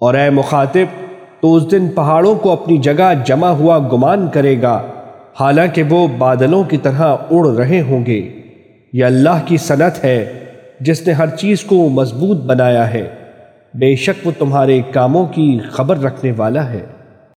اور اے مخاطب، تو اس دن پہاڑوں کو اپنی جگہ جمع ہوا گمان کرے گا، حالانکہ وہ بادلوں کی طرح اڑ رہے ہوں گے۔ یہ اللہ کی صنعت ہے، جس نے ہر چیز کو مضبوط بنایا ہے۔ بے شک وہ تمہارے کاموں کی خبر رکھنے والا ہے۔